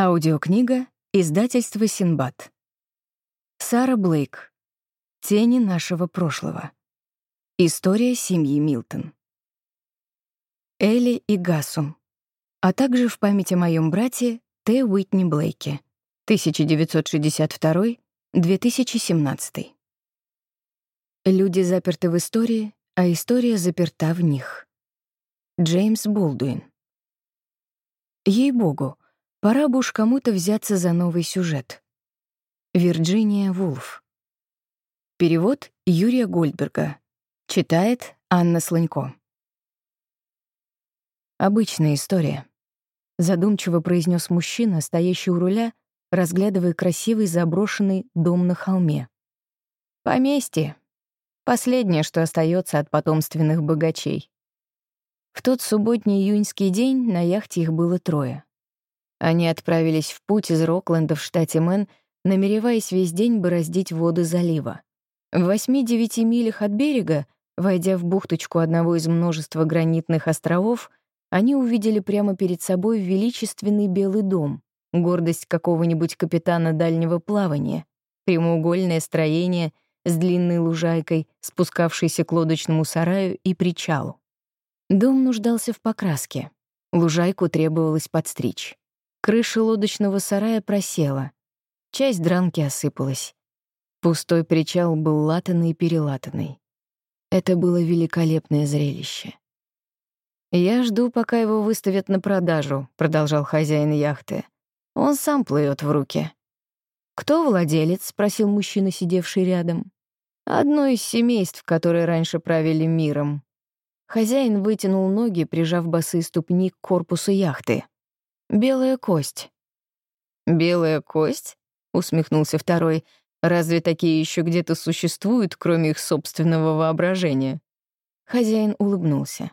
Аудиокнига Издательство Синбад. Сара Блейк. Тени нашего прошлого. История семьи Милтон. Элли и Гасум. А также в память о моем брате Т. Уитни Блейке. 1962-2017. Люди заперты в истории, а история заперта в них. Джеймс Болдуин. Ей-богу, Пора бы уж кому-то взяться за новый сюжет. Вирджиния Вулф. Перевод Юрия Гольдберга. Читает Анна Слонько. Обычная история. Задумчиво произнес мужчина, стоящий у руля, разглядывая красивый заброшенный дом на холме. Поместье. Последнее, что остается от потомственных богачей. В тот субботний июньский день на яхте их было трое. Они отправились в путь из Рокленда в штате Мэн, намереваясь весь день бороздить воды залива. В восьми-девяти милях от берега, войдя в бухточку одного из множества гранитных островов, они увидели прямо перед собой величественный белый дом, гордость какого-нибудь капитана дальнего плавания, прямоугольное строение с длинной лужайкой, спускавшейся к лодочному сараю и причалу. Дом нуждался в покраске. Лужайку требовалось подстричь. Крыша лодочного сарая просела. Часть дранки осыпалась. Пустой причал был латанный и перелатанный. Это было великолепное зрелище. «Я жду, пока его выставят на продажу», — продолжал хозяин яхты. «Он сам плывет в руки». «Кто владелец?» — спросил мужчина, сидевший рядом. «Одно из семейств, которые раньше правили миром». Хозяин вытянул ноги, прижав босые ступни к корпусу яхты. «Белая кость». «Белая кость?» — усмехнулся второй. «Разве такие еще где-то существуют, кроме их собственного воображения?» Хозяин улыбнулся.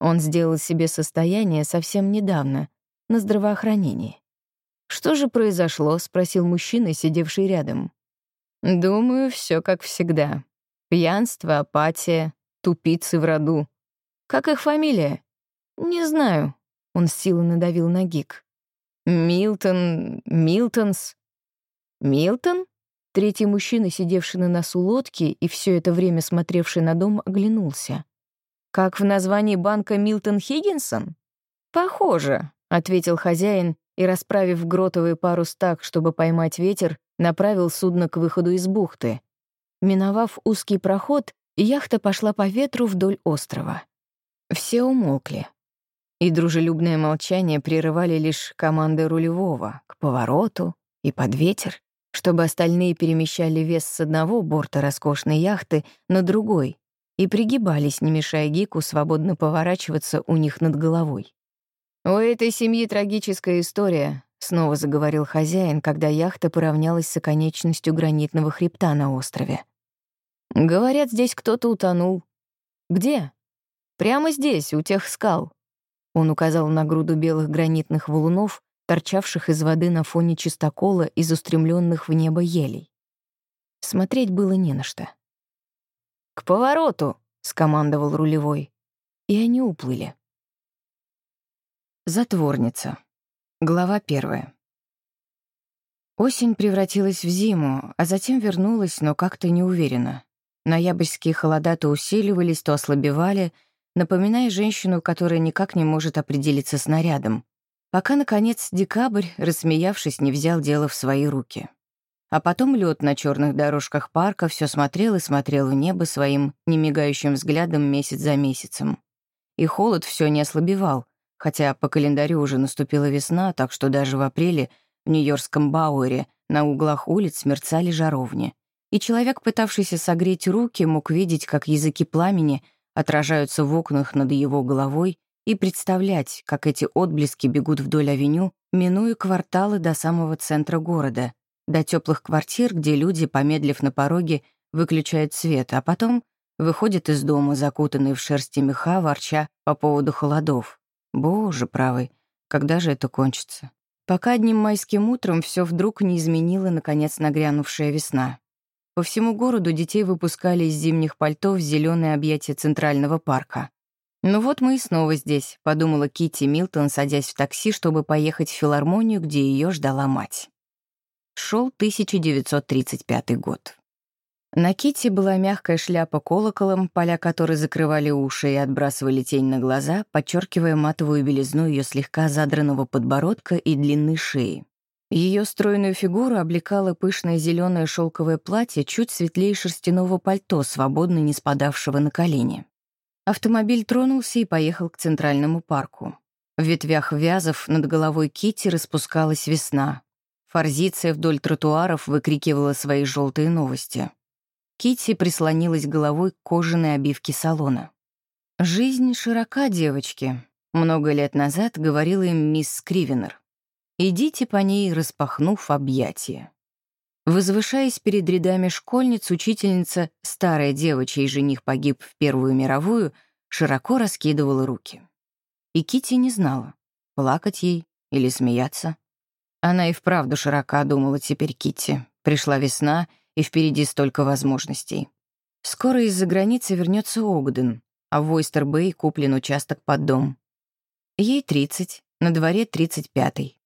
Он сделал себе состояние совсем недавно, на здравоохранении. «Что же произошло?» — спросил мужчина, сидевший рядом. «Думаю, все как всегда. Пьянство, апатия, тупицы в роду. Как их фамилия?» «Не знаю», он с силой надавил на гик. «Милтон... Милтонс...» «Милтон?» Третий мужчина, сидевший на носу лодки и все это время смотревший на дом, оглянулся. «Как в названии банка Милтон Хиггинсон?» «Похоже», — ответил хозяин и, расправив гротовый парус так, чтобы поймать ветер, направил судно к выходу из бухты. Миновав узкий проход, яхта пошла по ветру вдоль острова. Все умолкли и дружелюбное молчание прерывали лишь команды рулевого к повороту и под ветер, чтобы остальные перемещали вес с одного борта роскошной яхты на другой и пригибались, не мешая Гику свободно поворачиваться у них над головой. «У этой семьи трагическая история», — снова заговорил хозяин, когда яхта поравнялась с оконечностью гранитного хребта на острове. «Говорят, здесь кто-то утонул». «Где?» «Прямо здесь, у тех скал. Он указал на груду белых гранитных валунов, торчавших из воды на фоне чистокола из устремленных в небо елей. Смотреть было не на что. «К повороту!» — скомандовал рулевой. И они уплыли. Затворница. Глава первая. Осень превратилась в зиму, а затем вернулась, но как-то неуверенно. Ноябрьские холода то усиливались, то ослабевали — напоминая женщину, которая никак не может определиться с нарядом, пока, наконец, декабрь, рассмеявшись, не взял дело в свои руки. А потом лед на черных дорожках парка все смотрел и смотрел в небо своим немигающим взглядом месяц за месяцем. И холод все не ослабевал, хотя по календарю уже наступила весна, так что даже в апреле в Нью-Йоркском Бауэре на углах улиц мерцали жаровни. И человек, пытавшийся согреть руки, мог видеть, как языки пламени — отражаются в окнах над его головой и представлять, как эти отблески бегут вдоль авеню, минуя кварталы до самого центра города, до теплых квартир, где люди, помедлив на пороге, выключают свет, а потом выходят из дома, закутанные в шерсти меха, ворча по поводу холодов. Боже правый, когда же это кончится? Пока одним майским утром все вдруг не изменила, наконец, нагрянувшая весна. По всему городу детей выпускали из зимних пальто в зеленое объятие Центрального парка. «Ну вот мы и снова здесь», — подумала Китти Милтон, садясь в такси, чтобы поехать в филармонию, где ее ждала мать. Шел 1935 год. На Китти была мягкая шляпа колоколом, поля которой закрывали уши и отбрасывали тень на глаза, подчеркивая матовую белизну ее слегка задранного подбородка и длинной шеи. Ее стройную фигуру облекало пышное зеленое шелковое платье чуть светлее шерстяного пальто, свободно не спадавшего на колени. Автомобиль тронулся и поехал к Центральному парку. В ветвях вязов над головой Кити распускалась весна. Форзиция вдоль тротуаров выкрикивала свои желтые новости. Кити прислонилась головой к кожаной обивке салона. «Жизнь широка, девочки», — много лет назад говорила им мисс Скривенер. «Идите по ней, распахнув объятия». Возвышаясь перед рядами школьниц, учительница, старая дева, чей жених погиб в Первую мировую, широко раскидывала руки. И Кити не знала, плакать ей или смеяться. Она и вправду широка, думала теперь Кити. Пришла весна, и впереди столько возможностей. Скоро из-за границы вернется Огден, а в Ойстер-Бэй куплен участок под дом. Ей 30, на дворе 35-й.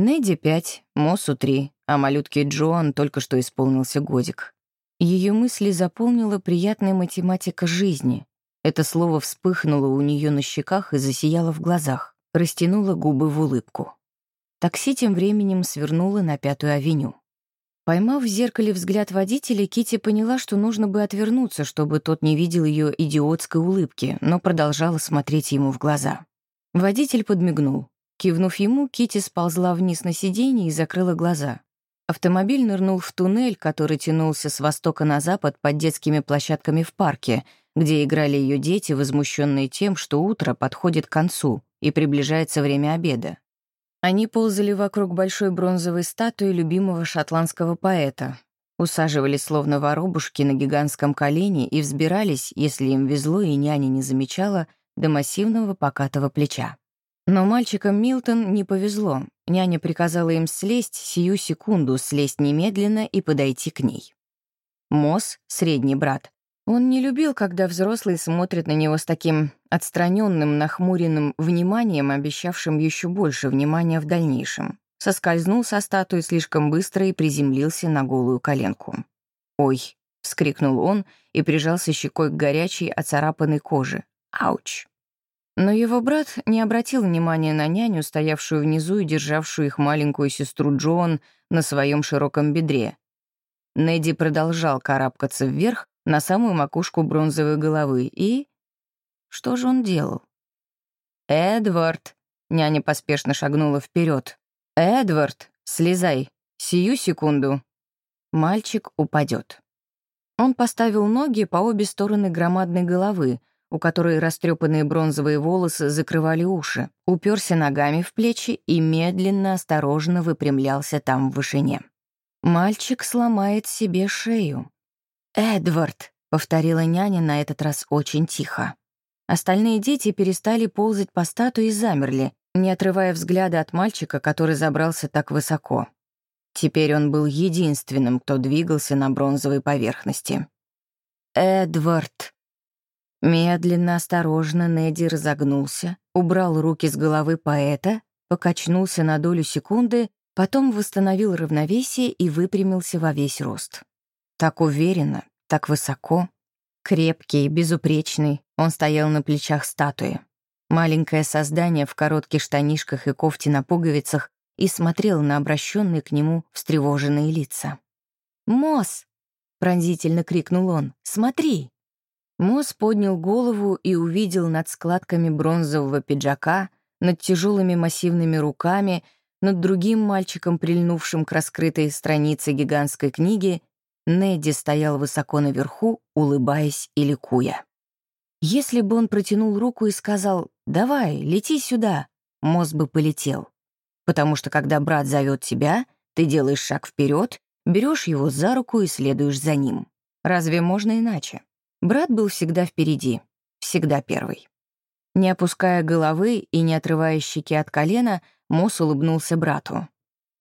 Недди 5, Мосу 3, а малютке Джоан только что исполнился годик. Ее мысли заполнила приятная математика жизни. Это слово вспыхнуло у нее на щеках и засияло в глазах, растянуло губы в улыбку. Такси тем временем свернуло на Пятую авеню. Поймав в зеркале взгляд водителя, Кити поняла, что нужно бы отвернуться, чтобы тот не видел ее идиотской улыбки, но продолжала смотреть ему в глаза. Водитель подмигнул. Кивнув ему, Кити сползла вниз на сиденье и закрыла глаза. Автомобиль нырнул в туннель, который тянулся с востока на запад под детскими площадками в парке, где играли ее дети, возмущенные тем, что утро подходит к концу и приближается время обеда. Они ползали вокруг большой бронзовой статуи любимого шотландского поэта, усаживались словно воробушки на гигантском колене и взбирались, если им везло и няня не замечала, до массивного покатого плеча. Но мальчикам Милтон не повезло. Няня приказала им слезть сию секунду, слезть немедленно и подойти к ней. Мосс, средний брат, он не любил, когда взрослые смотрят на него с таким отстраненным, нахмуренным вниманием, обещавшим еще больше внимания в дальнейшем. Соскользнул со статуи слишком быстро и приземлился на голую коленку. «Ой!» — вскрикнул он и прижался щекой к горячей, оцарапанной коже. «Ауч!» Но его брат не обратил внимания на няню, стоявшую внизу и державшую их маленькую сестру Джоан на своем широком бедре. Недди продолжал карабкаться вверх на самую макушку бронзовой головы и... Что же он делал? «Эдвард!» — няня поспешно шагнула вперед. «Эдвард, слезай! Сию секунду!» Мальчик упадет. Он поставил ноги по обе стороны громадной головы, у которой растрепанные бронзовые волосы закрывали уши, уперся ногами в плечи и медленно, осторожно выпрямлялся там в вышине. «Мальчик сломает себе шею». «Эдвард», — повторила няня на этот раз очень тихо. Остальные дети перестали ползать по статуе и замерли, не отрывая взгляда от мальчика, который забрался так высоко. Теперь он был единственным, кто двигался на бронзовой поверхности. «Эдвард», Медленно, осторожно Неди разогнулся, убрал руки с головы поэта, покачнулся на долю секунды, потом восстановил равновесие и выпрямился во весь рост. Так уверенно, так высоко. Крепкий, безупречный, он стоял на плечах статуи. Маленькое создание в коротких штанишках и кофте на пуговицах и смотрел на обращенные к нему встревоженные лица. «Мосс!» — пронзительно крикнул он. «Смотри!» Мосс поднял голову и увидел над складками бронзового пиджака, над тяжелыми массивными руками, над другим мальчиком, прильнувшим к раскрытой странице гигантской книги, Недди стоял высоко наверху, улыбаясь и ликуя. Если бы он протянул руку и сказал «давай, лети сюда», Мосс бы полетел. Потому что когда брат зовет тебя, ты делаешь шаг вперед, берешь его за руку и следуешь за ним. Разве можно иначе? Брат был всегда впереди, всегда первый. Не опуская головы и не отрывая щеки от колена, Мосс улыбнулся брату.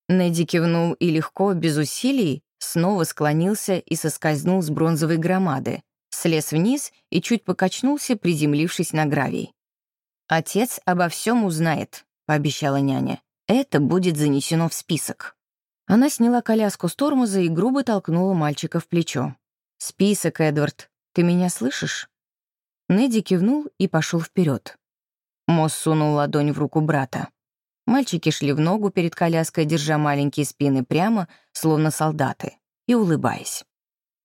Недди кивнул и легко, без усилий, снова склонился и соскользнул с бронзовой громады, слез вниз и чуть покачнулся, приземлившись на гравий. «Отец обо всем узнает», — пообещала няня. «Это будет занесено в список». Она сняла коляску с тормоза и грубо толкнула мальчика в плечо. «Список, Эдвард. Ты меня слышишь?» Неди кивнул и пошел вперед. Мосс сунул ладонь в руку брата. Мальчики шли в ногу перед коляской, держа маленькие спины прямо, словно солдаты, и улыбаясь.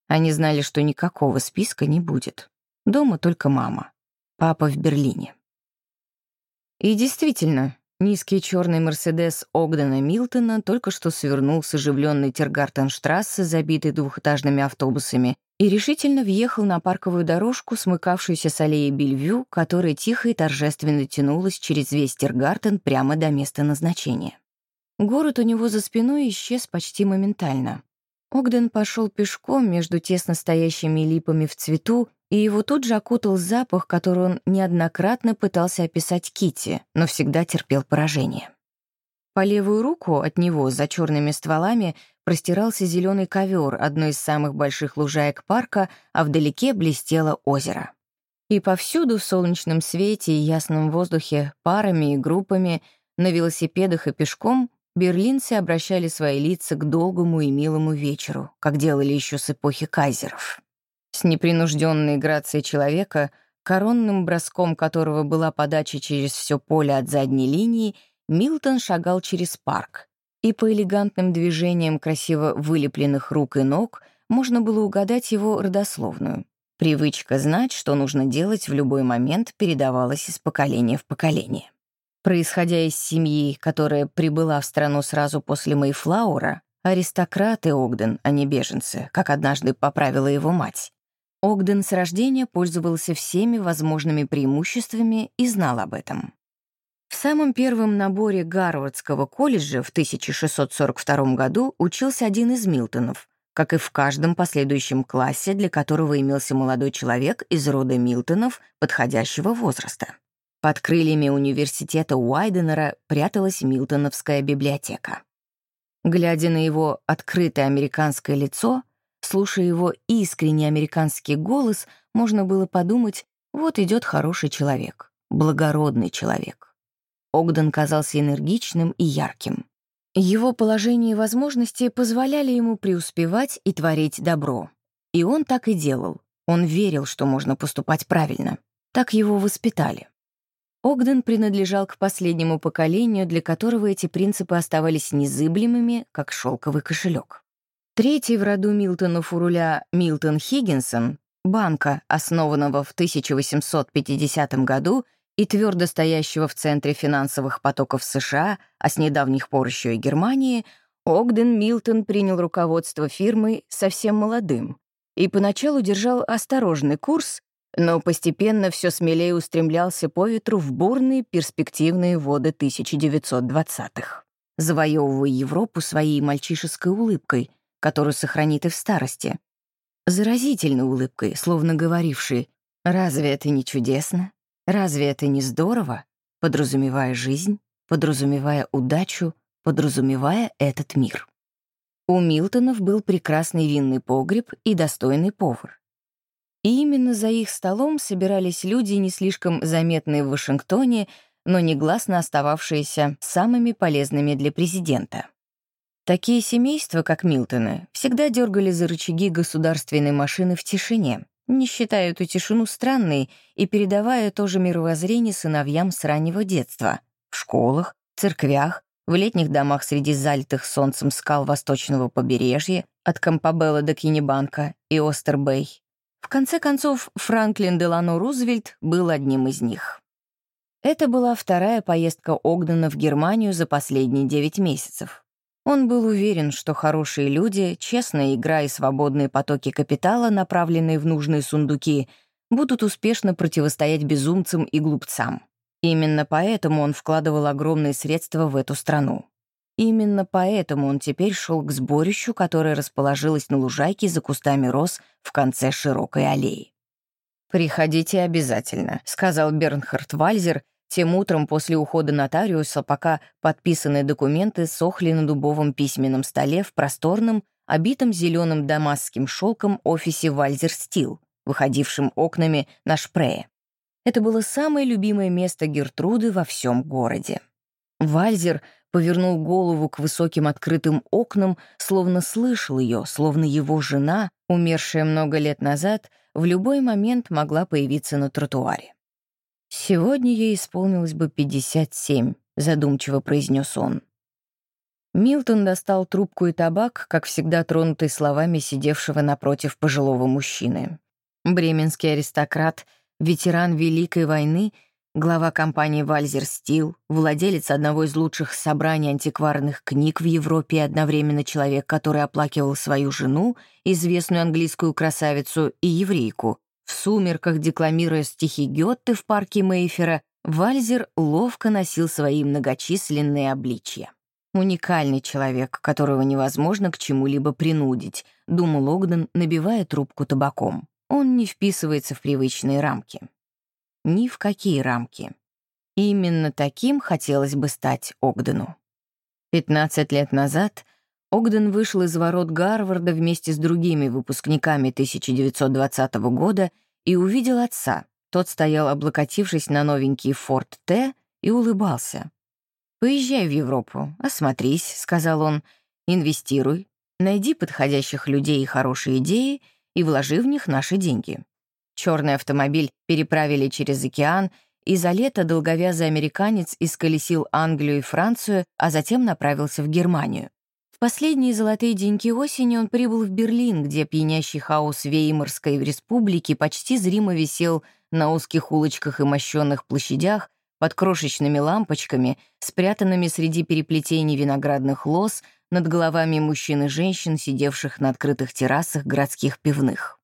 Они знали, что никакого списка не будет. Дома только мама. Папа в Берлине. И действительно, низкий черный «Мерседес» Огдена Милтона только что свернул с оживленной Тергартенштрассе, забитой двухэтажными автобусами, и решительно въехал на парковую дорожку, смыкавшуюся с аллеей Бельвю, которая тихо и торжественно тянулась через весь Тергартен прямо до места назначения. Город у него за спиной исчез почти моментально. Огден пошел пешком между тесно стоящими липами в цвету, и его тут же окутал запах, который он неоднократно пытался описать Кити, но всегда терпел поражение. По левую руку от него, за черными стволами, простирался зеленый ковер одной из самых больших лужаек парка, а вдалеке блестело озеро. И повсюду в солнечном свете и ясном воздухе парами и группами, на велосипедах и пешком, берлинцы обращали свои лица к долгому и милому вечеру, как делали еще с эпохи кайзеров. С непринужденной грацией человека, коронным броском которого была подача через все поле от задней линии, Милтон шагал через парк, и по элегантным движениям красиво вылепленных рук и ног можно было угадать его родословную. Привычка знать, что нужно делать в любой момент, передавалась из поколения в поколение. Происходя из семьи, которая прибыла в страну сразу после Мейфлаура, аристократы Огден, а не беженцы, как однажды поправила его мать. Огден с рождения пользовался всеми возможными преимуществами и знал об этом. Самом первом наборе Гарвардского колледжа в 1642 году учился один из Милтонов, как и в каждом последующем классе, для которого имелся молодой человек из рода Милтонов подходящего возраста. Под крыльями университета Уайденера пряталась Милтоновская библиотека. Глядя на его открытое американское лицо, слушая его искренний американский голос, можно было подумать, вот идет хороший человек, благородный человек. Огден казался энергичным и ярким. Его положение и возможности позволяли ему преуспевать и творить добро. И он так и делал. Он верил, что можно поступать правильно. Так его воспитали. Огден принадлежал к последнему поколению, для которого эти принципы оставались незыблемыми, как шелковый кошелек. Третий в роду Милтонов у руля Милтон Хиггинсон, банка, основанного в 1850 году и твердо стоящего в центре финансовых потоков США, а с недавних пор еще и Германии, Огден Милтон принял руководство фирмой совсем молодым и поначалу держал осторожный курс, но постепенно все смелее устремлялся по ветру в бурные перспективные воды 1920-х, завоевывая Европу своей мальчишеской улыбкой, которую сохранит и в старости. Заразительной улыбкой, словно говорившей «Разве это не чудесно? Разве это не здорово, подразумевая жизнь, подразумевая удачу, подразумевая этот мир? У Милтонов был прекрасный винный погреб и достойный повар. И именно за их столом собирались люди, не слишком заметные в Вашингтоне, но негласно остававшиеся самыми полезными для президента. Такие семейства, как Милтоны, всегда дергали за рычаги государственной машины в тишине, не считая эту тишину странной и передавая то же мировоззрение сыновьям с раннего детства, в школах, церквях, в летних домах среди залитых солнцем скал восточного побережья, от Кампабелла до Кеннебанка и Остербей. В конце концов, Франклин Делано Рузвельт был одним из них. Это была вторая поездка Огдена в Германию за последние девять месяцев. Он был уверен, что хорошие люди, честная игра и свободные потоки капитала, направленные в нужные сундуки, будут успешно противостоять безумцам и глупцам. Именно поэтому он вкладывал огромные средства в эту страну. Именно поэтому он теперь шел к сборищу, которое расположилось на лужайке за кустами роз в конце широкой аллеи. «Приходите обязательно», — сказал Бернхард Вальзер, тем утром после ухода нотариуса, пока подписанные документы сохли на дубовом письменном столе в просторном, обитом зеленым дамасским шелком офисе «Вальзер Стил», выходившим окнами на Шпрее. Это было самое любимое место Гертруды во всем городе. Вальзер повернул голову к высоким открытым окнам, словно слышал ее, словно его жена, умершая много лет назад, в любой момент могла появиться на тротуаре. «Сегодня ей исполнилось бы 57», — задумчиво произнес он. Милтон достал трубку и табак, как всегда тронутый словами сидевшего напротив пожилого мужчины. Бременский аристократ, ветеран Великой войны, глава компании «Вальзер Стил», владелец одного из лучших собраний антикварных книг в Европе и одновременно человек, который оплакивал свою жену, известную английскую красавицу и еврейку. В сумерках, декламируя стихи Гетте в парке Мейфера, Вальзер ловко носил свои многочисленные обличья. Уникальный человек, которого невозможно к чему-либо принудить, думал Огден, набивая трубку табаком. Он не вписывается в привычные рамки. Ни в какие рамки. Именно таким хотелось бы стать Огдену. 15 лет назад Огден вышел из ворот Гарварда вместе с другими выпускниками 1920 года и увидел отца. Тот стоял, облокотившись на новенький Форд Т, и улыбался. «Поезжай в Европу, осмотрись», — сказал он, — «инвестируй, найди подходящих людей и хорошие идеи и вложи в них наши деньги». Черный автомобиль переправили через океан, и за лето долговязый американец исколесил Англию и Францию, а затем направился в Германию. Последние золотые деньки осени он прибыл в Берлин, где пьянящий хаос Веймарской республики почти зримо висел на узких улочках и мощенных площадях, под крошечными лампочками, спрятанными среди переплетений виноградных лоз над головами мужчин и женщин, сидевших на открытых террасах городских пивных.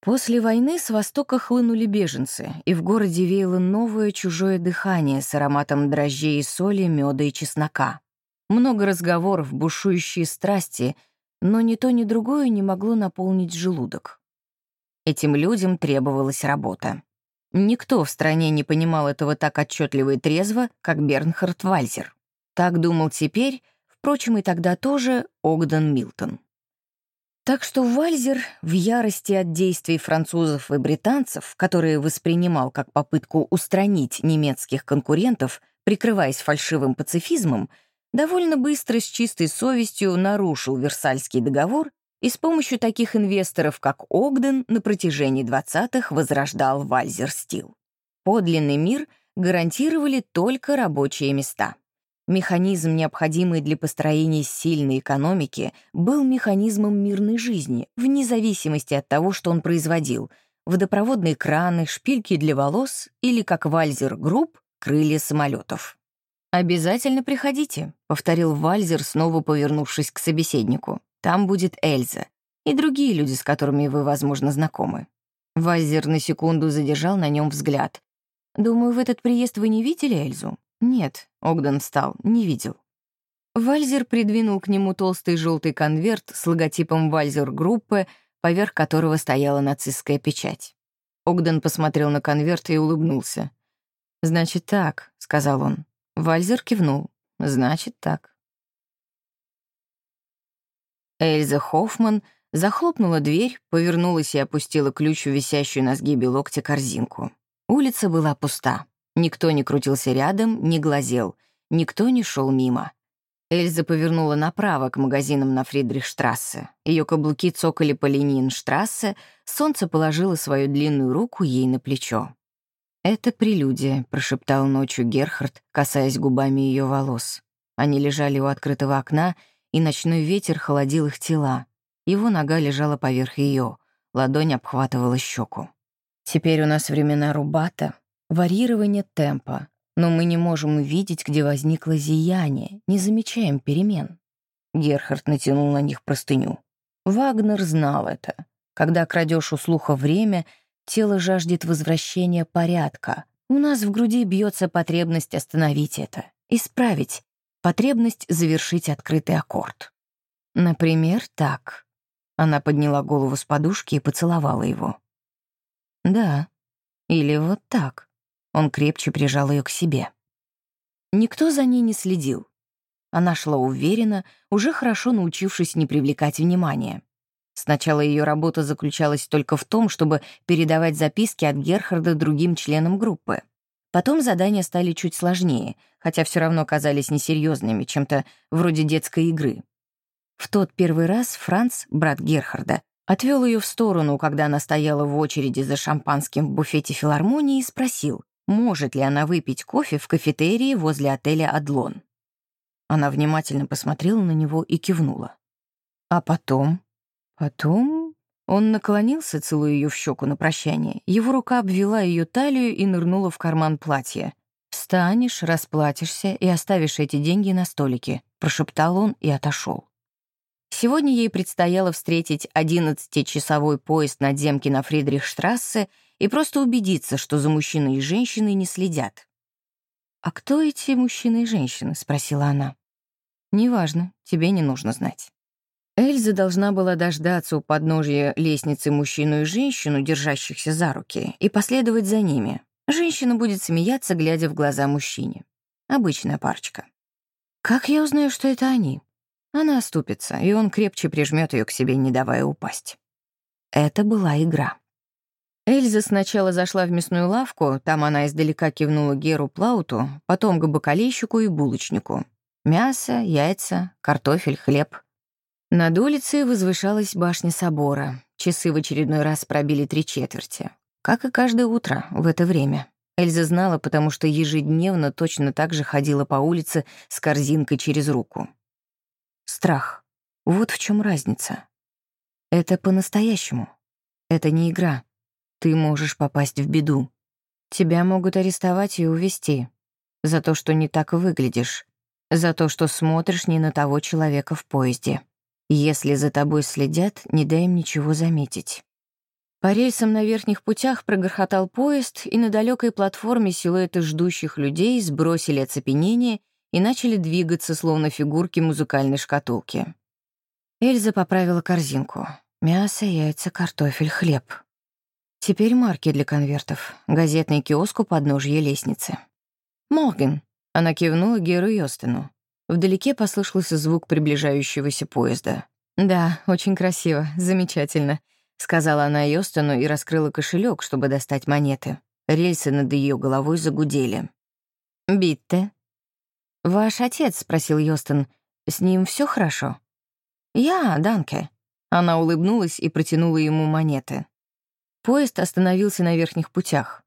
После войны с востока хлынули беженцы, и в городе веяло новое чужое дыхание с ароматом дрожжей и соли, меда и чеснока. Много разговоров, бушующие страсти, но ни то, ни другое не могло наполнить желудок. Этим людям требовалась работа. Никто в стране не понимал этого так отчетливо и трезво, как Бернхард Вальзер. Так думал теперь, впрочем, и тогда тоже Огден Милтон. Так что Вальзер в ярости от действий французов и британцев, которые воспринимал как попытку устранить немецких конкурентов, прикрываясь фальшивым пацифизмом, довольно быстро с чистой совестью нарушил Версальский договор и с помощью таких инвесторов, как Огден, на протяжении 20-х возрождал Вальзер Стил. Подлинный мир гарантировали только рабочие места. Механизм, необходимый для построения сильной экономики, был механизмом мирной жизни, вне зависимости от того, что он производил — водопроводные краны, шпильки для волос или, как Вальзер Групп, крылья самолетов. «Обязательно приходите», — повторил Вальзер, снова повернувшись к собеседнику. Там будет Эльза и другие люди, с которыми вы, возможно, знакомы». Вайзер на секунду задержал на нем взгляд. «Думаю, в этот приезд вы не видели Эльзу?» «Нет», — Огден встал, — «не видел». Вальзер придвинул к нему толстый желтый конверт с логотипом Вальзер-группы, поверх которого стояла нацистская печать. Огден посмотрел на конверт и улыбнулся. «Значит так», — сказал он. Вальзер кивнул. «Значит так». Эльза Хоффман захлопнула дверь, повернулась и опустила ключ в висящую на сгибе локтя корзинку. Улица была пуста. Никто не крутился рядом, не глазел. Никто не шел мимо. Эльза повернула направо к магазинам на Фридрихштрассе. Ее каблуки цокали по Ленинштрассе, солнце положило свою длинную руку ей на плечо. «Это прелюдия», — прошептал ночью Герхард, касаясь губами ее волос. Они лежали у открытого окна, и ночной ветер холодил их тела. Его нога лежала поверх ее, ладонь обхватывала щеку. Теперь у нас времена рубата, варьирование темпа, но мы не можем увидеть, где возникло зияние, не замечаем перемен. Герхард натянул на них простыню. Вагнер знал это. Когда крадешь у слуха время, тело жаждет возвращения порядка. У нас в груди бьется потребность остановить это, исправить, потребность завершить открытый аккорд. Например, так. Она подняла голову с подушки и поцеловала его. Да. Или вот так. Он крепче прижал ее к себе. Никто за ней не следил. Она шла уверенно, уже хорошо научившись не привлекать внимания. Сначала ее работа заключалась только в том, чтобы передавать записки от Герхарда другим членам группы. Потом задания стали чуть сложнее, хотя все равно казались несерьезными, чем-то вроде детской игры. В тот первый раз Франц, брат Герхарда, отвел ее в сторону, когда она стояла в очереди за шампанским в буфете филармонии и спросил, может ли она выпить кофе в кафетерии возле отеля «Адлон». Она внимательно посмотрела на него и кивнула. А потом Потом он наклонился, целуя ее в щеку на прощание. Его рука обвела ее талию и нырнула в карман платья. «Встанешь, расплатишься и оставишь эти деньги на столике», — прошептал он и отошел. Сегодня ей предстояло встретить 11-часовой поезд надземки на Фридрихштрассе и просто убедиться, что за мужчиной и женщиной не следят. «А кто эти мужчины и женщины?» — спросила она. «Неважно, тебе не нужно знать». Эльза должна была дождаться у подножья лестницы мужчину и женщину, держащихся за руки, и последовать за ними. Женщина будет смеяться, глядя в глаза мужчине. Обычная парочка. Как я узнаю, что это они? Она оступится, и он крепче прижмет ее к себе, не давая упасть. Это была игра. Эльза сначала зашла в мясную лавку, там она издалека кивнула Геру Плауту, потом к бакалейщику и булочнику. Мясо, яйца, картофель, хлеб — над улицей возвышалась башня собора. Часы в очередной раз пробили три четверти. Как и каждое утро в это время. Эльза знала, потому что ежедневно точно так же ходила по улице с корзинкой через руку. Страх. Вот в чем разница. Это по-настоящему. Это не игра. Ты можешь попасть в беду. Тебя могут арестовать и увезти. За то, что не так выглядишь. За то, что смотришь не на того человека в поезде. Если за тобой следят, не дай им ничего заметить. По рельсам на верхних путях прогрохотал поезд, и на далекой платформе силуэты ждущих людей сбросили оцепенение и начали двигаться, словно фигурки музыкальной шкатулки. Эльза поправила корзинку. Мясо, яйца, картофель, хлеб. Теперь марки для конвертов. Газетный киоск у подножья лестницы. «Морген», — она кивнула Геру Йостену. Вдалеке послышался звук приближающегося поезда. «Да, очень красиво, замечательно», — сказала она Йостону и раскрыла кошелек, чтобы достать монеты. Рельсы над ее головой загудели. «Битте?» «Ваш отец?» — спросил Йостон. «С ним все хорошо?» «Я, Данке». Она улыбнулась и протянула ему монеты. Поезд остановился на верхних путях.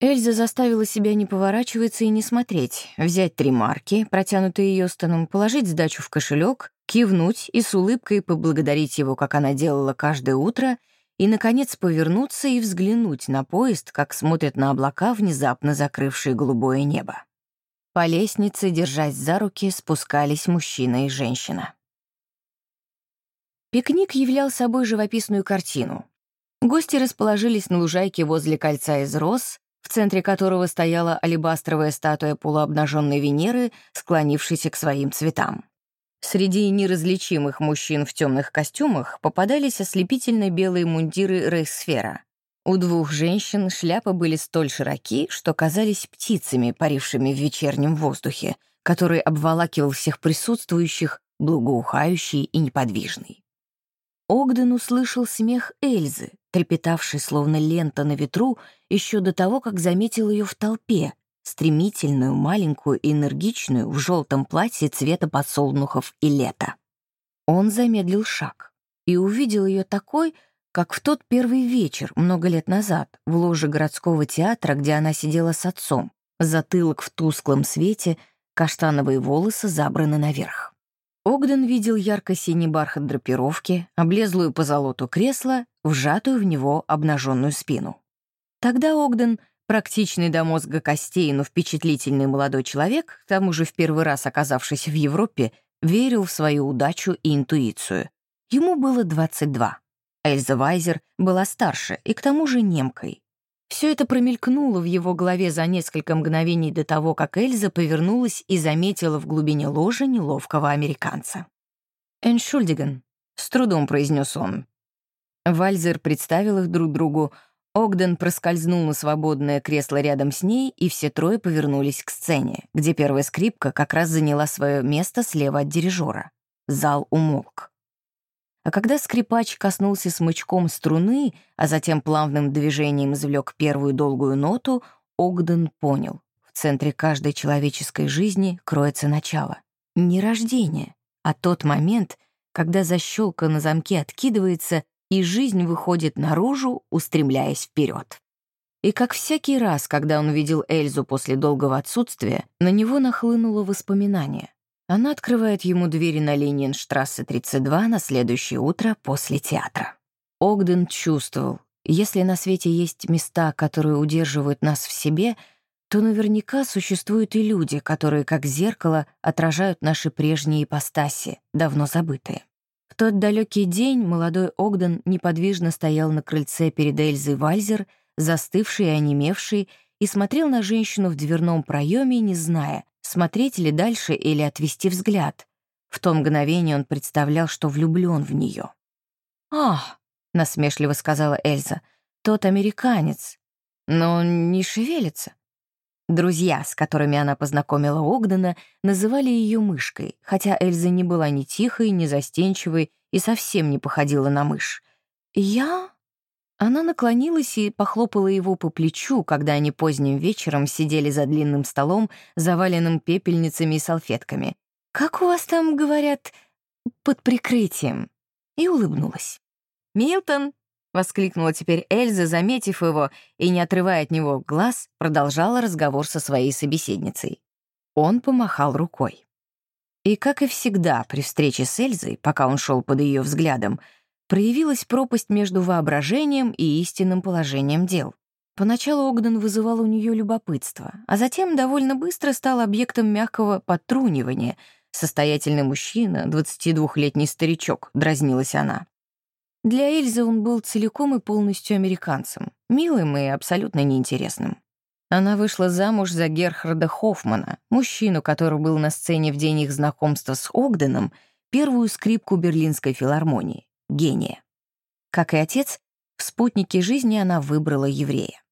Эльза заставила себя не поворачиваться и не смотреть, взять три марки, протянутые Йостоном, положить сдачу в кошелек, кивнуть и с улыбкой поблагодарить его, как она делала каждое утро, и, наконец, повернуться и взглянуть на поезд, как смотрят на облака, внезапно закрывшие голубое небо. По лестнице, держась за руки, спускались мужчина и женщина. Пикник являл собой живописную картину. Гости расположились на лужайке возле кольца из роз, в центре которого стояла алебастровая статуя полуобнаженной Венеры, склонившейся к своим цветам. Среди неразличимых мужчин в темных костюмах попадались ослепительно белые мундиры Рейхсфера. У двух женщин шляпы были столь широки, что казались птицами, парившими в вечернем воздухе, который обволакивал всех присутствующих, благоухающий и неподвижный. Огден услышал смех Эльзы, трепетавшей словно лента на ветру, еще до того, как заметил ее в толпе, стремительную, маленькую и энергичную в желтом платье цвета подсолнухов и лета. Он замедлил шаг и увидел ее такой, как в тот первый вечер много лет назад в ложе городского театра, где она сидела с отцом, затылок в тусклом свете, каштановые волосы забраны наверх. Огден видел ярко-синий бархат драпировки, облезлую по золоту кресла, вжатую в него обнаженную спину. Тогда Огден, практичный до мозга костей, но впечатлительный молодой человек, к тому же в первый раз оказавшийся в Европе, верил в свою удачу и интуицию. Ему было 22. Эльза Вайзер была старше и к тому же немкой. Все это промелькнуло в его голове за несколько мгновений до того, как Эльза повернулась и заметила в глубине ложа неловкого американца. «Эншульдиган», — с трудом произнес он. Вальзер представил их друг другу, Огден проскользнул на свободное кресло рядом с ней, и все трое повернулись к сцене, где первая скрипка как раз заняла свое место слева от дирижера. Зал умолк. А когда скрипач коснулся смычком струны, а затем плавным движением извлек первую долгую ноту, Огден понял. В центре каждой человеческой жизни кроется начало. Не рождение, а тот момент, когда защелка на замке откидывается, и жизнь выходит наружу, устремляясь вперед. И как всякий раз, когда он видел Эльзу после долгого отсутствия, на него нахлынуло воспоминание. Она открывает ему двери на Ленинштрассе 32 на следующее утро после театра. Огден чувствовал, если на свете есть места, которые удерживают нас в себе, то наверняка существуют и люди, которые, как зеркало, отражают наши прежние ипостаси, давно забытые. В тот далекий день молодой Огден неподвижно стоял на крыльце перед Эльзой Вальзер, застывший и онемевший, и смотрел на женщину в дверном проеме, не зная, смотреть ли дальше или отвести взгляд. В то мгновение он представлял, что влюблен в нее. «Ах!» — насмешливо сказала Эльза. «Тот американец. Но он не шевелится». Друзья, с которыми она познакомила Огдена, называли ее мышкой, хотя Эльза не была ни тихой, ни застенчивой и совсем не походила на мышь. «Я?» Она наклонилась и похлопала его по плечу, когда они поздним вечером сидели за длинным столом, заваленным пепельницами и салфетками. «Как у вас там говорят? Под прикрытием?» И улыбнулась. «Милтон!» — воскликнула теперь Эльза, заметив его, и, не отрывая от него глаз, продолжала разговор со своей собеседницей. Он помахал рукой. И, как и всегда, при встрече с Эльзой, пока он шел под ее взглядом, проявилась пропасть между воображением и истинным положением дел. Поначалу Огден вызывал у нее любопытство, а затем довольно быстро стал объектом мягкого подтрунивания. «Состоятельный мужчина, 22-летний старичок», — дразнилась она. Для Эльзы он был целиком и полностью американцем, милым и абсолютно неинтересным. Она вышла замуж за Герхарда Хоффмана, мужчину, который был на сцене в день их знакомства с Огденом, первую скрипку Берлинской филармонии, гения. Как и отец, в спутнике жизни она выбрала еврея.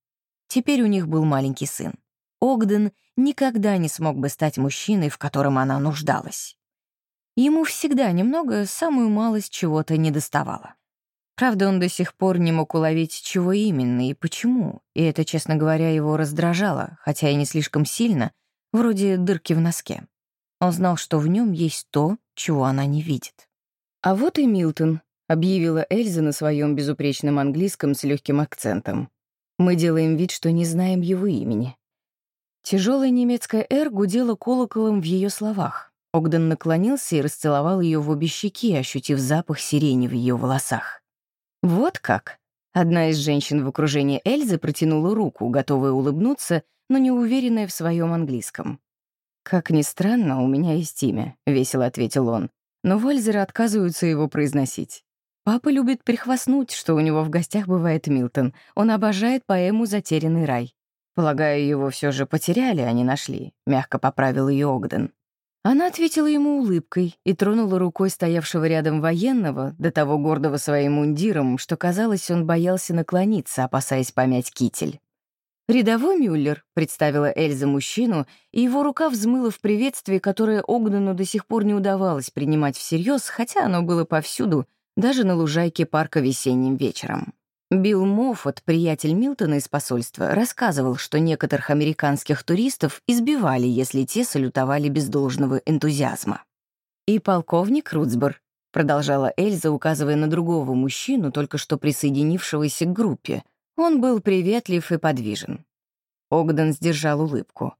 Теперь у них был маленький сын. Огден никогда не смог бы стать мужчиной, в котором она нуждалась. Ему всегда немного, самую малость чего-то недоставало. Правда, он до сих пор не мог уловить, чего именно и почему, и это, честно говоря, его раздражало, хотя и не слишком сильно, вроде дырки в носке. Он знал, что в нем есть то, чего она не видит. «А вот и Милтон», — объявила Эльза на своем безупречном английском с легким акцентом. «Мы делаем вид, что не знаем его имени». Тяжелая немецкая «Р» гудела колоколом в ее словах. Огден наклонился и расцеловал ее в обе щеки, ощутив запах сирени в ее волосах. «Вот как?» Одна из женщин в окружении Эльзы протянула руку, готовая улыбнуться, но не уверенная в своем английском. «Как ни странно, у меня есть имя», — весело ответил он. Но вальзеры отказываются его произносить. Папа любит прихвастнуть, что у него в гостях бывает Милтон. Он обожает поэму «Затерянный рай». Полагаю, его все же потеряли, а не нашли, — мягко поправил ее Огден. Она ответила ему улыбкой и тронула рукой стоявшего рядом военного, до того гордого своим мундиром, что, казалось, он боялся наклониться, опасаясь помять китель. «Рядовой Мюллер», — представила Эльза мужчину, и его рука взмыла в приветствие, которое Огдену до сих пор не удавалось принимать всерьез, хотя оно было повсюду, даже на лужайке парка весенним вечером. Билл Моффат, приятель Милтона из посольства, рассказывал, что некоторых американских туристов избивали, если те салютовали без должного энтузиазма. «И полковник Рутсбор», — продолжала Эльза, указывая на другого мужчину, только что присоединившегося к группе. Он был приветлив и подвижен. Огден сдержал улыбку.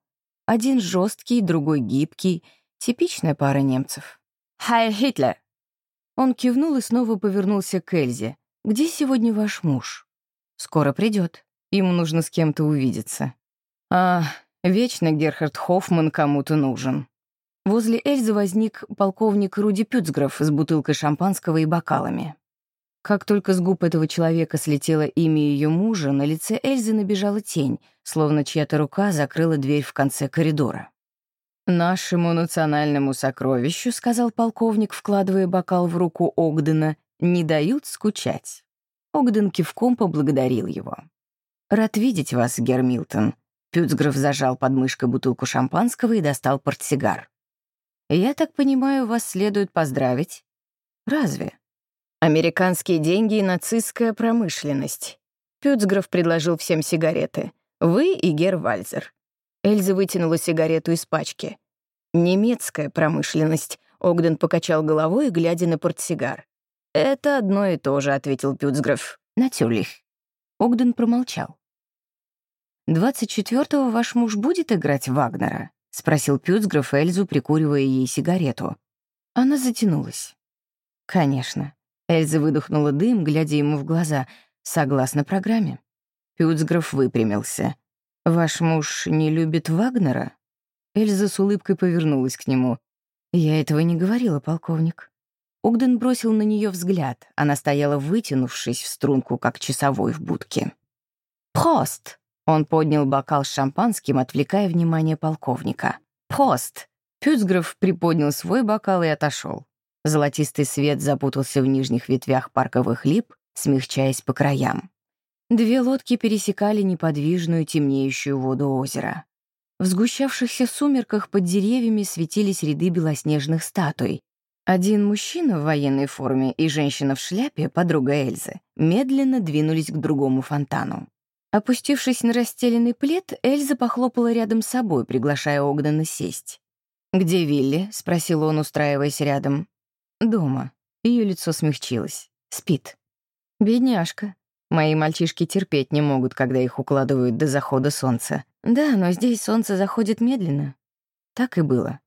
Один жесткий, другой гибкий, типичная пара немцев. «Хайль Гитлер!» Он кивнул и снова повернулся к Эльзе. «Где сегодня ваш муж?» «Скоро придет. Ему нужно с кем-то увидеться». «А, вечно Герхард Хоффман кому-то нужен». Возле Эльзы возник полковник Руди Пюцграф с бутылкой шампанского и бокалами. Как только с губ этого человека слетело имя ее мужа, на лице Эльзы набежала тень, словно чья-то рука закрыла дверь в конце коридора. «Нашему национальному сокровищу», — сказал полковник, вкладывая бокал в руку Огдена, не дают скучать. Огден кивком поблагодарил его. «Рад видеть вас, Гермилтон». Пюцграф зажал под мышкой бутылку шампанского и достал портсигар. «Я так понимаю, вас следует поздравить?» «Разве?» Американские деньги и нацистская промышленность. Пюцграф предложил всем сигареты. Вы и Гер Вальзер. Эльза вытянула сигарету из пачки. «Немецкая промышленность», — Огден покачал головой, глядя на портсигар. «Это одно и то же», — ответил Пюцграф. «Натюрлих». Огден промолчал. «Двадцать четвертого ваш муж будет играть Вагнера?» — спросил Пюцграф Эльзу, прикуривая ей сигарету. Она затянулась. «Конечно». Эльза выдохнула дым, глядя ему в глаза. «Согласно программе». Пюцграф выпрямился. «Ваш муж не любит Вагнера?» Эльза с улыбкой повернулась к нему. «Я этого не говорила, полковник». Огден бросил на нее взгляд. Она стояла, вытянувшись в струнку, как часовой в будке. «Прост!» Он поднял бокал с шампанским, отвлекая внимание полковника. «Прост!» Пюцграф приподнял свой бокал и отошел. Золотистый свет запутался в нижних ветвях парковых лип, смягчаясь по краям. Две лодки пересекали неподвижную темнеющую воду озера. В сгущавшихся сумерках под деревьями светились ряды белоснежных статуй. Один мужчина в военной форме и женщина в шляпе, подруга Эльзы, медленно двинулись к другому фонтану. Опустившись на расстеленный плед, Эльза похлопала рядом с собой, приглашая Огдена сесть. «Где Вилли?» — спросил он, устраиваясь рядом. «Дома». Ее лицо смягчилось. «Спит». «Бедняжка. Мои мальчишки терпеть не могут, когда их укладывают до захода солнца. Да, но здесь солнце заходит медленно. Так и было.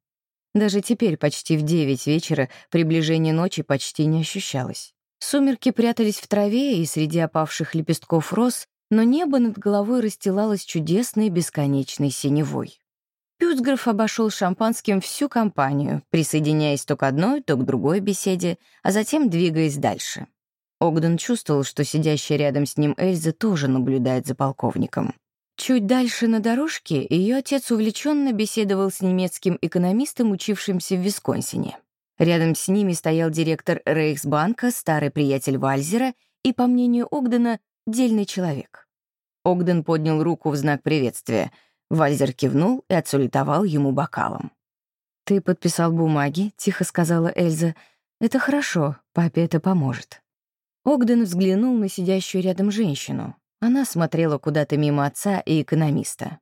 Даже теперь, почти в девять вечера, приближение ночи почти не ощущалось. Сумерки прятались в траве и среди опавших лепестков роз, но небо над головой расстилалось чудесной бесконечной синевой. Пюцграф обошел шампанским всю компанию, присоединяясь то к одной, то к другой беседе, а затем двигаясь дальше. Огден чувствовал, что сидящая рядом с ним Эльза тоже наблюдает за полковником. Чуть дальше на дорожке ее отец увлеченно беседовал с немецким экономистом, учившимся в Висконсине. Рядом с ними стоял директор Рейхсбанка, старый приятель Вальзера и, по мнению Огдена, дельный человек. Огден поднял руку в знак приветствия. Вальзер кивнул и отсулетовал ему бокалом. «Ты подписал бумаги», — тихо сказала Эльза. «Это хорошо, папе это поможет». Огден взглянул на сидящую рядом женщину. Она смотрела куда-то мимо отца и экономиста.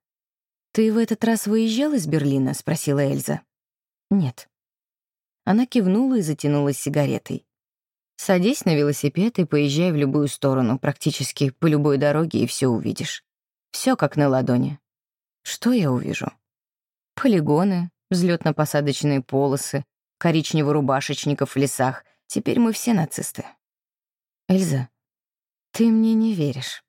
«Ты в этот раз выезжал из Берлина?» — спросила Эльза. «Нет». Она кивнула и затянулась сигаретой. «Садись на велосипед и поезжай в любую сторону, практически по любой дороге, и все увидишь. Все как на ладони. Что я увижу? Полигоны, взлетно посадочные полосы, коричнево-рубашечников в лесах. Теперь мы все нацисты. Эльза, ты мне не веришь.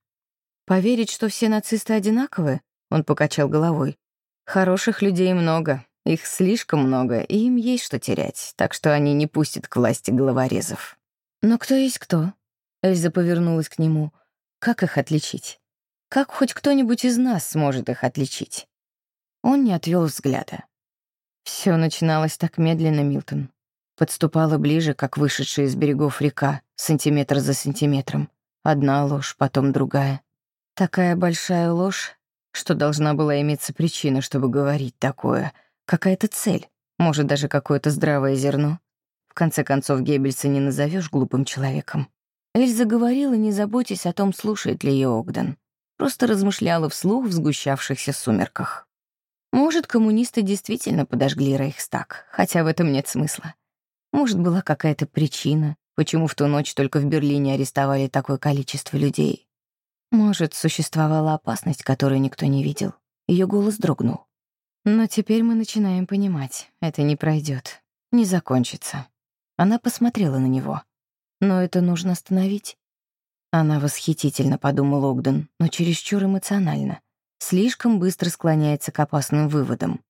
Поверить, что все нацисты одинаковые? Он покачал головой. Хороших людей много, их слишком много, и им есть что терять, так что они не пустят к власти головорезов. Но кто есть кто? Эльза повернулась к нему. Как их отличить? Как хоть кто-нибудь из нас сможет их отличить? Он не отвел взгляда. Все начиналось так медленно, Милтон подступала ближе, как вышедшая из берегов река, сантиметр за сантиметром. Одна ложь, потом другая. Такая большая ложь, что должна была иметься причина, чтобы говорить такое. Какая-то цель, может, даже какое-то здравое зерно. В конце концов, Геббельса не назовешь глупым человеком. Эльза говорила, не заботясь о том, слушает ли ее Огден. Просто размышляла вслух в сгущавшихся сумерках. Может, коммунисты действительно подожгли Рейхстаг, хотя в этом нет смысла. Может, была какая-то причина, почему в ту ночь только в Берлине арестовали такое количество людей. Может, существовала опасность, которую никто не видел. Ее голос дрогнул. Но теперь мы начинаем понимать, это не пройдет, не закончится. Она посмотрела на него. Но это нужно остановить. Она восхитительно, подумал Огден, но чересчур эмоционально. Слишком быстро склоняется к опасным выводам.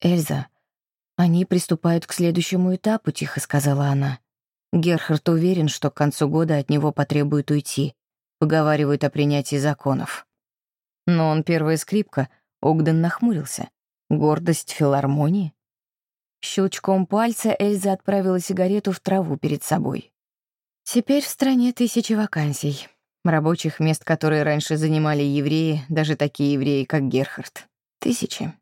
«Эльза, «Они приступают к следующему этапу», — тихо сказала она. Герхард уверен, что к концу года от него потребуют уйти. Поговаривают о принятии законов. Но он первая скрипка, Огден нахмурился. Гордость филармонии? Щелчком пальца Эльза отправила сигарету в траву перед собой. Теперь в стране тысячи вакансий. Рабочих мест, которые раньше занимали евреи, даже такие евреи, как Герхард. Тысячи.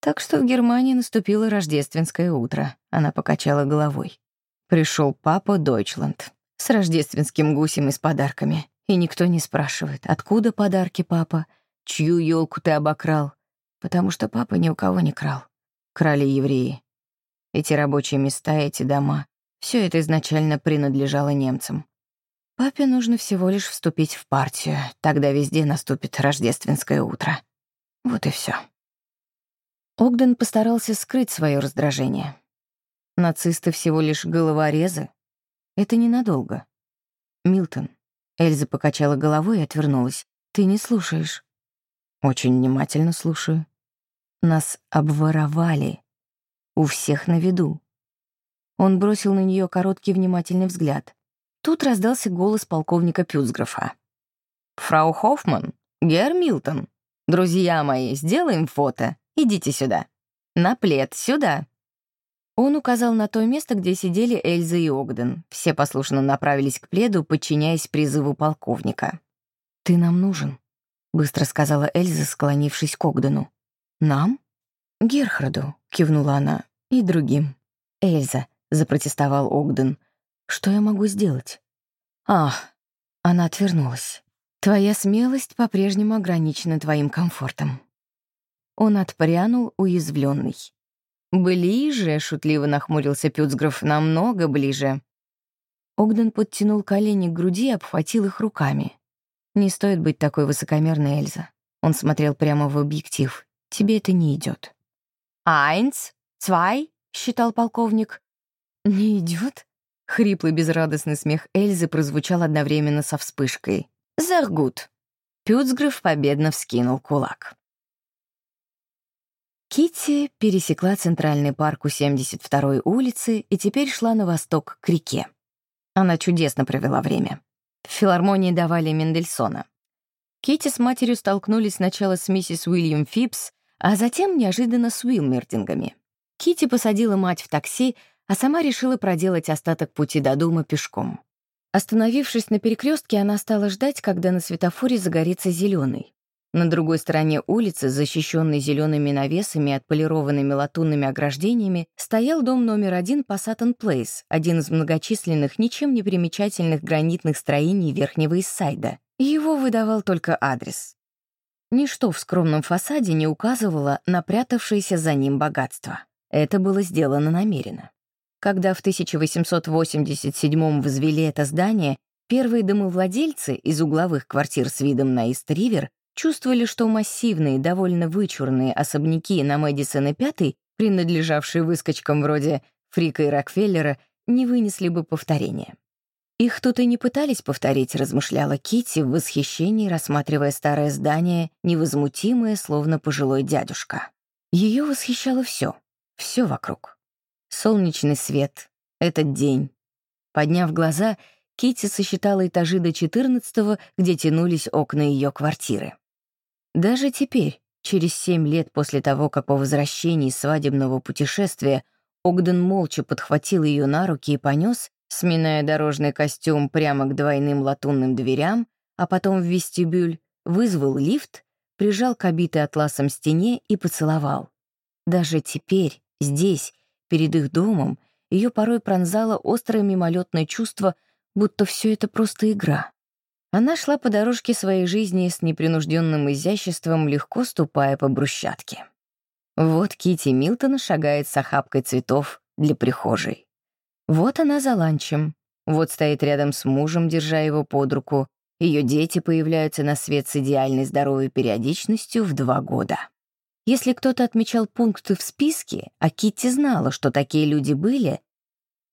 Так что в Германии наступило рождественское утро. Она покачала головой. Пришел папа Дойчланд. С рождественским гусем и с подарками. И никто не спрашивает, откуда подарки, папа, чью елку ты обокрал. Потому что папа ни у кого не крал. Крали евреи. Эти рабочие места, эти дома — все это изначально принадлежало немцам. Папе нужно всего лишь вступить в партию, тогда везде наступит рождественское утро. Вот и все. Огден постарался скрыть свое раздражение. Нацисты всего лишь головорезы. Это ненадолго. Милтон. Эльза покачала головой и отвернулась. Ты не слушаешь. Очень внимательно слушаю. Нас обворовали. У всех на виду. Он бросил на нее короткий внимательный взгляд. Тут раздался голос полковника Пюцграфа. «Фрау Хоффман, Гер Милтон, друзья мои, сделаем фото. Идите сюда. На плед, сюда». Он указал на то место, где сидели Эльза и Огден. Все послушно направились к пледу, подчиняясь призыву полковника. «Ты нам нужен», — быстро сказала Эльза, склонившись к Огдену. «Нам?» «Герхарду», — кивнула она, — «и другим». «Эльза», — запротестовал Огден, что я могу сделать? Ах, она отвернулась. Твоя смелость по-прежнему ограничена твоим комфортом. Он отпрянул, уязвленный. «Ближе», — шутливо нахмурился Пюцгров, — «намного ближе». Огден подтянул колени к груди и обхватил их руками. «Не стоит быть такой высокомерной, Эльза». Он смотрел прямо в объектив. «Тебе это не идет. «Айнц, цвай», — считал полковник. «Не идет? Хриплый безрадостный смех Эльзы прозвучал одновременно со вспышкой. «Заргут!» Пюцгреф победно вскинул кулак. Китти пересекла центральный парк у 72-й улицы и теперь шла на восток к реке. Она чудесно провела время. В филармонии давали Мендельсона. Китти с матерью столкнулись сначала с миссис Уильям Фипс, а затем неожиданно с Уилмертингами. Китти посадила мать в такси, а сама решила проделать остаток пути до дома пешком. Остановившись на перекрестке, она стала ждать, когда на светофоре загорится зеленый. На другой стороне улицы, защищенный зелеными навесами и отполированными латунными ограждениями, стоял дом номер один Пассатон Плейс, один из многочисленных, ничем не примечательных гранитных строений Верхнего Иссайда. Его выдавал только адрес. Ничто в скромном фасаде не указывало на прятавшееся за ним богатство. Это было сделано намеренно. Когда в 1887 возвели это здание, первые домовладельцы из угловых квартир с видом на Ист-Ривер чувствовали, что массивные, довольно вычурные особняки на Мэдисон и Пятой, принадлежавшие выскочкам вроде Фрика и Рокфеллера, не вынесли бы повторения. Их тут и не пытались повторить, размышляла Кити в восхищении, рассматривая старое здание, невозмутимое, словно пожилой дядюшка. Ее восхищало все, все вокруг. Солнечный свет, этот день. Подняв глаза, Кити сосчитала этажи до 14 где тянулись окна ее квартиры. Даже теперь, через семь лет после того, как по возвращении свадебного путешествия Огден молча подхватил ее на руки и понес, сминая дорожный костюм прямо к двойным латунным дверям, а потом в вестибюль, вызвал лифт, прижал к обитой атласом стене и поцеловал. Даже теперь, здесь, перед их домом, ее порой пронзало острое мимолетное чувство, будто все это просто игра. Она шла по дорожке своей жизни с непринужденным изяществом, легко ступая по брусчатке. Вот Кити Милтон шагает с охапкой цветов для прихожей. Вот она за ланчем. Вот стоит рядом с мужем, держа его под руку. Ее дети появляются на свет с идеальной здоровой периодичностью в два года. Если кто-то отмечал пункты в списке, а Китти знала, что такие люди были,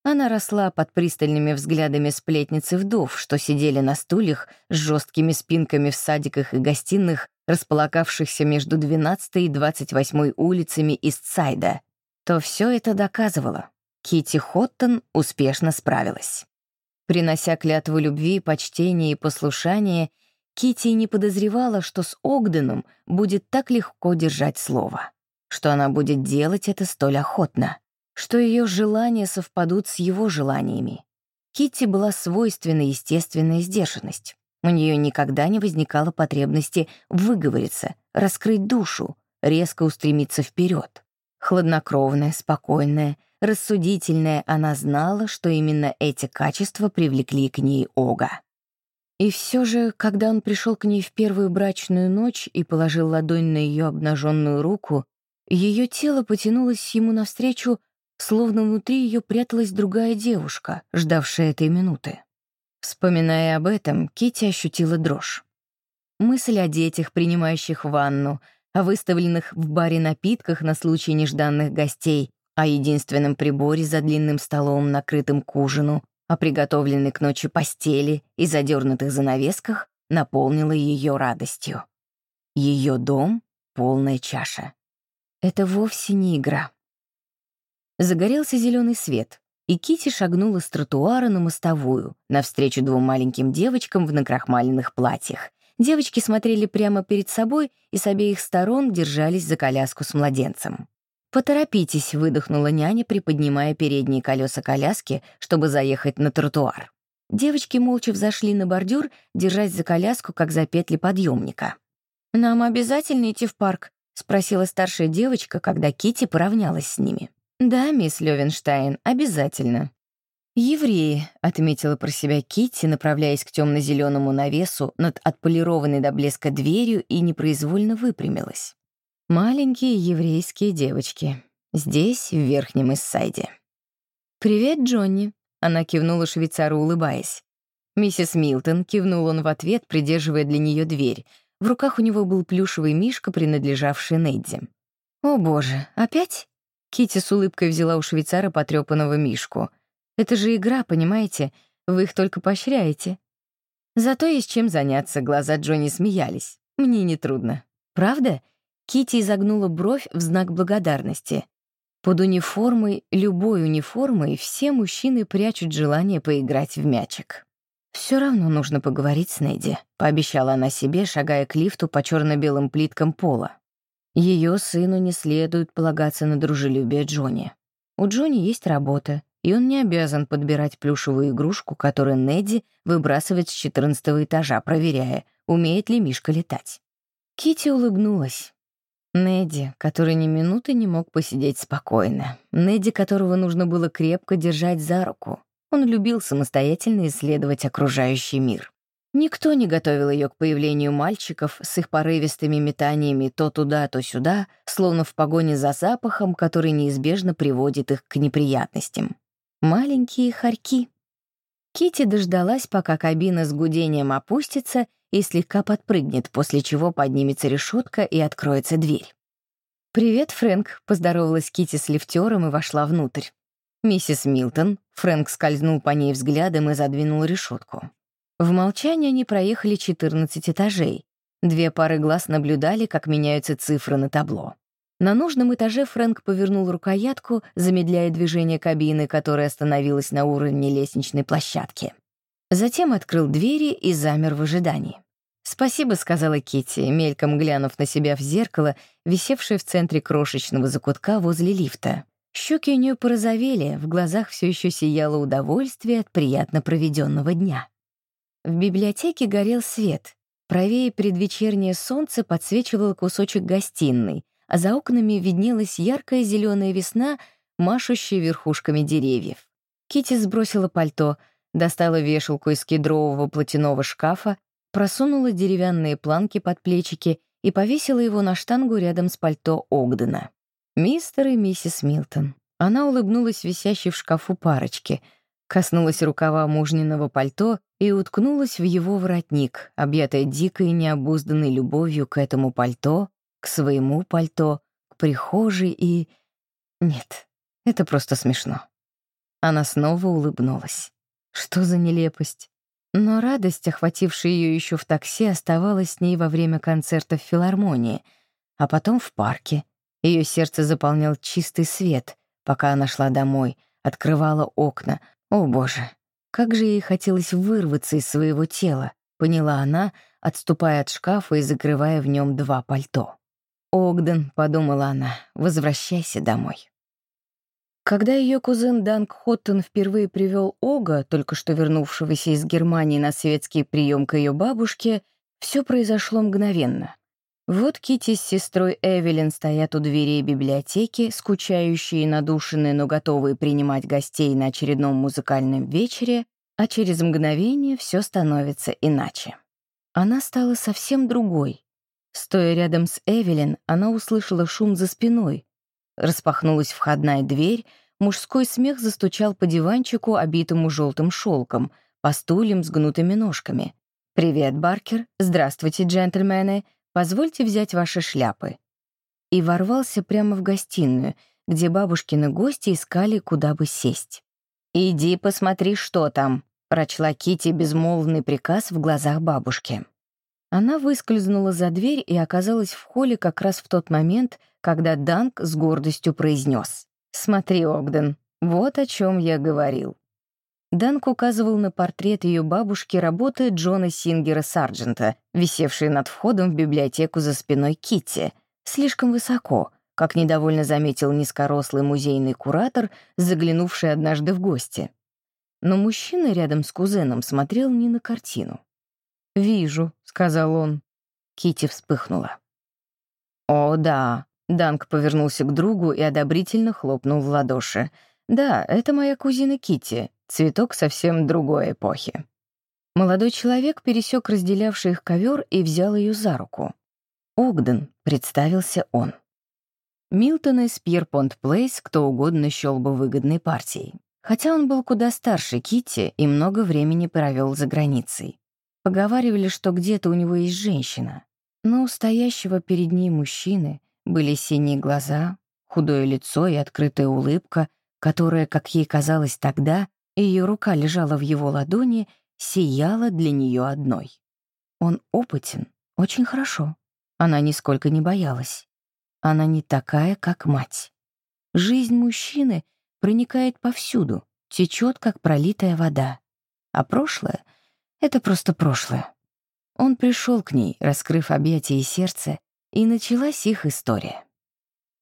она росла под пристальными взглядами сплетницы вдов, что сидели на стульях с жесткими спинками в садиках и гостиных, располагавшихся между 12 и 28 улицами Истсайда, то все это доказывало. Кити Хоттон успешно справилась. Принося клятву любви, почтения и послушания, Кити не подозревала, что с Огденом будет так легко держать слово, что она будет делать это столь охотно, что ее желания совпадут с его желаниями. Кити была свойственна естественная сдержанность. У нее никогда не возникало потребности выговориться, раскрыть душу, резко устремиться вперед. Хладнокровная, спокойная, рассудительная, она знала, что именно эти качества привлекли к ней Ога. И все же, когда он пришел к ней в первую брачную ночь и положил ладонь на ее обнаженную руку, ее тело потянулось ему навстречу, словно внутри ее пряталась другая девушка, ждавшая этой минуты. Вспоминая об этом, Кити ощутила дрожь. Мысль о детях, принимающих ванну, о выставленных в баре напитках на случай нежданных гостей, о единственном приборе за длинным столом, накрытым к ужину, о приготовленной к ночи постели и задернутых занавесках, наполнила ее радостью. Ее дом — полная чаша. Это вовсе не игра. Загорелся зеленый свет, и Кити шагнула с тротуара на мостовую, навстречу двум маленьким девочкам в накрахмаленных платьях. Девочки смотрели прямо перед собой и с обеих сторон держались за коляску с младенцем. «Поторопитесь», — выдохнула няня, приподнимая передние колеса коляски, чтобы заехать на тротуар. Девочки молча взошли на бордюр, держась за коляску, как за петли подъемника. «Нам обязательно идти в парк?» — спросила старшая девочка, когда Кити поравнялась с ними. «Да, мисс Левенштайн, обязательно». «Евреи», — отметила про себя Кити, направляясь к темно-зеленому навесу над отполированной до блеска дверью и непроизвольно выпрямилась. Маленькие еврейские девочки. Здесь, в Верхнем Иссайде. «Привет, Джонни», — она кивнула швейцару, улыбаясь. Миссис Милтон кивнул он в ответ, придерживая для нее дверь. В руках у него был плюшевый мишка, принадлежавший Недди. «О, боже, опять?» Кити с улыбкой взяла у швейцара потрепанного мишку. «Это же игра, понимаете? Вы их только поощряете». Зато есть чем заняться, глаза Джонни смеялись. Мне нетрудно. Правда? Кити изогнула бровь в знак благодарности. Под униформой, любой униформой, все мужчины прячут желание поиграть в мячик. Все равно нужно поговорить с Неди», — пообещала она себе, шагая к лифту по черно белым плиткам пола. Ее сыну не следует полагаться на дружелюбие Джонни. У Джонни есть работа, и он не обязан подбирать плюшевую игрушку, которую Неди выбрасывает с 14 этажа, проверяя, умеет ли Мишка летать. Кити улыбнулась. Неди, который ни минуты не мог посидеть спокойно. Неди, которого нужно было крепко держать за руку. Он любил самостоятельно исследовать окружающий мир. Никто не готовил ее к появлению мальчиков с их порывистыми метаниями то туда, то сюда, словно в погоне за запахом, который неизбежно приводит их к неприятностям. Маленькие хорьки. Кити дождалась, пока кабина с гудением опустится и слегка подпрыгнет, после чего поднимется решетка и откроется дверь. «Привет, Фрэнк», — поздоровалась Кити с лифтером и вошла внутрь. «Миссис Милтон», — Фрэнк скользнул по ней взглядом и задвинул решетку. В молчании они проехали 14 этажей. Две пары глаз наблюдали, как меняются цифры на табло. На нужном этаже Фрэнк повернул рукоятку, замедляя движение кабины, которая остановилась на уровне лестничной площадки. Затем открыл двери и замер в ожидании. «Спасибо», — сказала Кити, мельком глянув на себя в зеркало, висевшее в центре крошечного закутка возле лифта. Щеки у нее порозовели, в глазах все еще сияло удовольствие от приятно проведенного дня. В библиотеке горел свет. Правее предвечернее солнце подсвечивало кусочек гостиной, а за окнами виднелась яркая зеленая весна, машущая верхушками деревьев. Кити сбросила пальто, достала вешалку из кедрового платяного шкафа просунула деревянные планки под плечики и повесила его на штангу рядом с пальто Огдена. Мистер и миссис Милтон. Она улыбнулась висящей в шкафу парочке, коснулась рукава мужниного пальто и уткнулась в его воротник, объятая дикой необузданной любовью к этому пальто, к своему пальто, к прихожей и... Нет, это просто смешно. Она снова улыбнулась. Что за нелепость? Но радость, охватившая ее еще в такси, оставалась с ней во время концерта в филармонии, а потом в парке. Ее сердце заполнял чистый свет, пока она шла домой, открывала окна. О, боже, как же ей хотелось вырваться из своего тела, поняла она, отступая от шкафа и закрывая в нем два пальто. «Огден», — подумала она, — «возвращайся домой». Когда ее кузен Данк Хоттон впервые привел Ога, только что вернувшегося из Германии на светский прием к ее бабушке, все произошло мгновенно. Вот Кити с сестрой Эвелин стоят у дверей библиотеки, скучающие и надушенные, но готовые принимать гостей на очередном музыкальном вечере, а через мгновение все становится иначе. Она стала совсем другой. Стоя рядом с Эвелин, она услышала шум за спиной. Распахнулась входная дверь, мужской смех застучал по диванчику, обитому желтым шелком, по стульям с гнутыми ножками. «Привет, Баркер. Здравствуйте, джентльмены. Позвольте взять ваши шляпы». И ворвался прямо в гостиную, где бабушкины гости искали, куда бы сесть. «Иди посмотри, что там», — прочла Кити безмолвный приказ в глазах бабушки. Она выскользнула за дверь и оказалась в холле как раз в тот момент, когда Данк с гордостью произнес. «Смотри, Огден, вот о чем я говорил». Данк указывал на портрет ее бабушки работы Джона Сингера Сарджента, висевший над входом в библиотеку за спиной Китти, слишком высоко, как недовольно заметил низкорослый музейный куратор, заглянувший однажды в гости. Но мужчина рядом с кузеном смотрел не на картину. «Вижу», — сказал он. Кити вспыхнула. «О, да», — Данк повернулся к другу и одобрительно хлопнул в ладоши. «Да, это моя кузина Кити, цветок совсем другой эпохи. Молодой человек пересек разделявший их ковер и взял ее за руку. «Огден», — представился он. Милтон из Пьерпонт Плейс кто угодно счел бы выгодной партией. Хотя он был куда старше Китти и много времени провел за границей. Поговаривали, что где-то у него есть женщина. Но у стоящего перед ней мужчины были синие глаза, худое лицо и открытая улыбка, которая, как ей казалось тогда, ее рука лежала в его ладони, сияла для нее одной. Он опытен, очень хорошо. Она нисколько не боялась. Она не такая, как мать. Жизнь мужчины проникает повсюду, течет, как пролитая вода. А прошлое — это просто прошлое. Он пришел к ней, раскрыв объятия и сердце, и началась их история.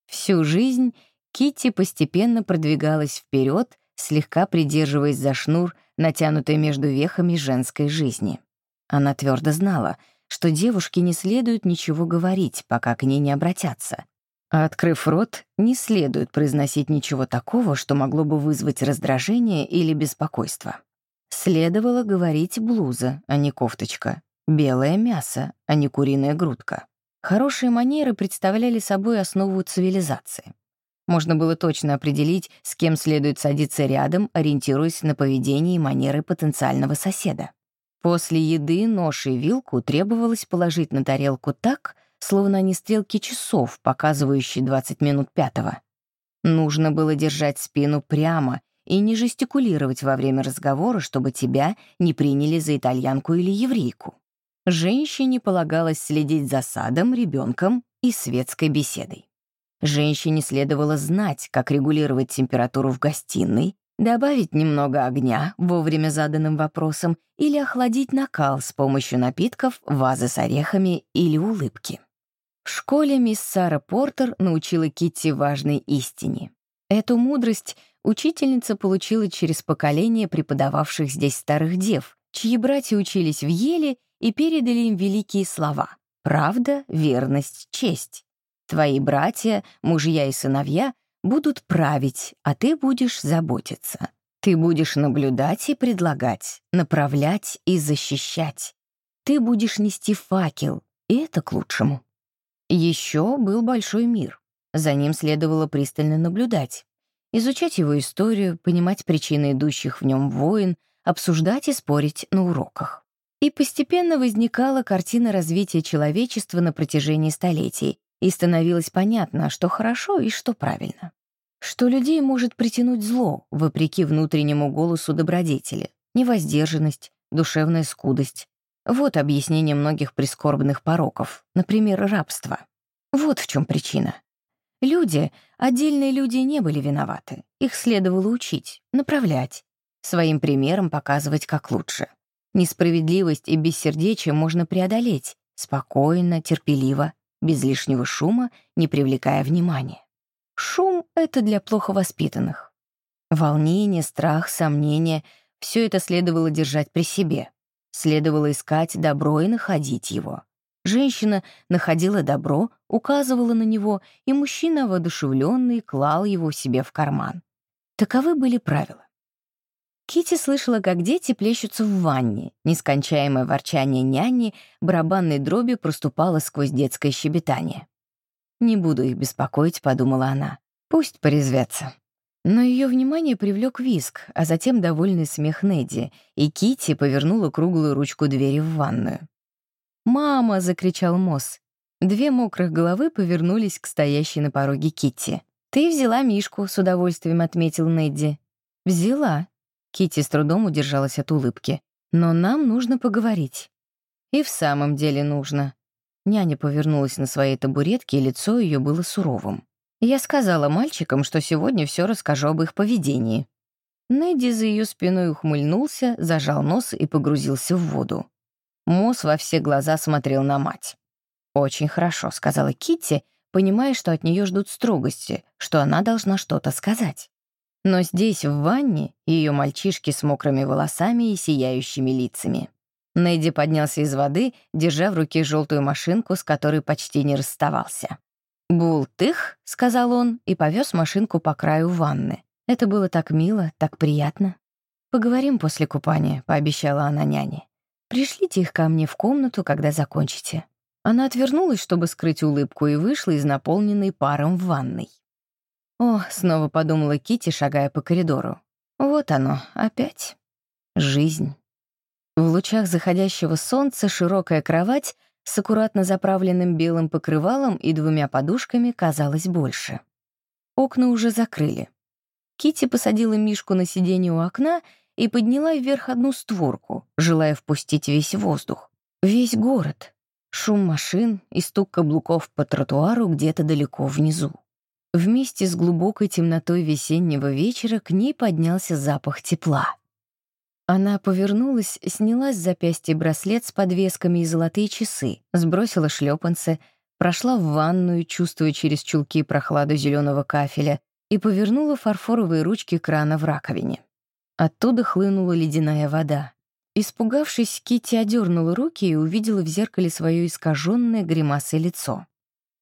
Всю жизнь Китти постепенно продвигалась вперед, слегка придерживаясь за шнур, натянутый между вехами женской жизни. Она твердо знала, что девушке не следует ничего говорить, пока к ней не обратятся. А открыв рот, не следует произносить ничего такого, что могло бы вызвать раздражение или беспокойство. Следовало говорить блуза, а не кофточка, белое мясо, а не куриная грудка. Хорошие манеры представляли собой основу цивилизации. Можно было точно определить, с кем следует садиться рядом, ориентируясь на поведение и манеры потенциального соседа. После еды нож и вилку требовалось положить на тарелку так, словно они стрелки часов, показывающие 20 минут пятого. Нужно было держать спину прямо и не жестикулировать во время разговора, чтобы тебя не приняли за итальянку или еврейку. Женщине полагалось следить за садом, ребенком и светской беседой. Женщине следовало знать, как регулировать температуру в гостиной, добавить немного огня вовремя заданным вопросом или охладить накал с помощью напитков, вазы с орехами или улыбки. В школе мисс Сара Портер научила Китти важной истине. Эту мудрость учительница получила через поколение преподававших здесь старых дев, чьи братья учились в Еле и передали им великие слова «правда, верность, честь». Твои братья, мужья и сыновья будут править, а ты будешь заботиться. Ты будешь наблюдать и предлагать, направлять и защищать. Ты будешь нести факел, и это к лучшему. Еще был большой мир. За ним следовало пристально наблюдать, изучать его историю, понимать причины идущих в нем войн, обсуждать и спорить на уроках. И постепенно возникала картина развития человечества на протяжении столетий, и становилось понятно, что хорошо и что правильно. Что людей может притянуть зло, вопреки внутреннему голосу добродетели, невоздержанность, душевная скудость. Вот объяснение многих прискорбных пороков, например, рабство. Вот в чем причина. Люди, отдельные люди не были виноваты. Их следовало учить, направлять, своим примером показывать как лучше. Несправедливость и бессердечие можно преодолеть спокойно, терпеливо, без лишнего шума, не привлекая внимания. Шум — это для плохо воспитанных. Волнение, страх, сомнения — все это следовало держать при себе. Следовало искать добро и находить его. Женщина находила добро, указывала на него, и мужчина, воодушевленный, клал его себе в карман. Таковы были правила. Кити слышала, как дети плещутся в ванне. Нескончаемое ворчание няни барабанной дроби проступало сквозь детское щебетание. «Не буду их беспокоить», — подумала она. «Пусть порезвятся». Но ее внимание привлек виск, а затем довольный смех Недди, и Кити повернула круглую ручку двери в ванную. «Мама!» — закричал Мосс. Две мокрых головы повернулись к стоящей на пороге Китти. «Ты взяла Мишку», — с удовольствием отметил Недди. «Взяла». Китти с трудом удержалась от улыбки. «Но нам нужно поговорить». «И в самом деле нужно». Няня повернулась на своей табуретке, и лицо ее было суровым. Я сказала мальчикам, что сегодня все расскажу об их поведении. Нэдди за ее спиной ухмыльнулся, зажал нос и погрузился в воду. Мосс во все глаза смотрел на мать. «Очень хорошо», — сказала Китти, понимая, что от нее ждут строгости, что она должна что-то сказать. Но здесь, в ванне, ее мальчишки с мокрыми волосами и сияющими лицами. Нэдди поднялся из воды, держа в руке желтую машинку, с которой почти не расставался. «Бултых», — сказал он и повез машинку по краю ванны. Это было так мило, так приятно. «Поговорим после купания», — пообещала она няне. «Пришлите их ко мне в комнату, когда закончите». Она отвернулась, чтобы скрыть улыбку, и вышла из наполненной паром в ванной. «О», — снова подумала Кити, шагая по коридору. «Вот оно, опять. Жизнь». В лучах заходящего солнца широкая кровать — с аккуратно заправленным белым покрывалом и двумя подушками казалось больше. Окна уже закрыли. Кити посадила Мишку на сиденье у окна и подняла вверх одну створку, желая впустить весь воздух. Весь город. Шум машин и стук каблуков по тротуару где-то далеко внизу. Вместе с глубокой темнотой весеннего вечера к ней поднялся запах тепла. Она повернулась, сняла с запястья браслет с подвесками и золотые часы, сбросила шлепанцы, прошла в ванную, чувствуя через чулки прохладу зеленого кафеля, и повернула фарфоровые ручки крана в раковине. Оттуда хлынула ледяная вода. Испугавшись, Кити одернула руки и увидела в зеркале свое искаженное гримасой лицо.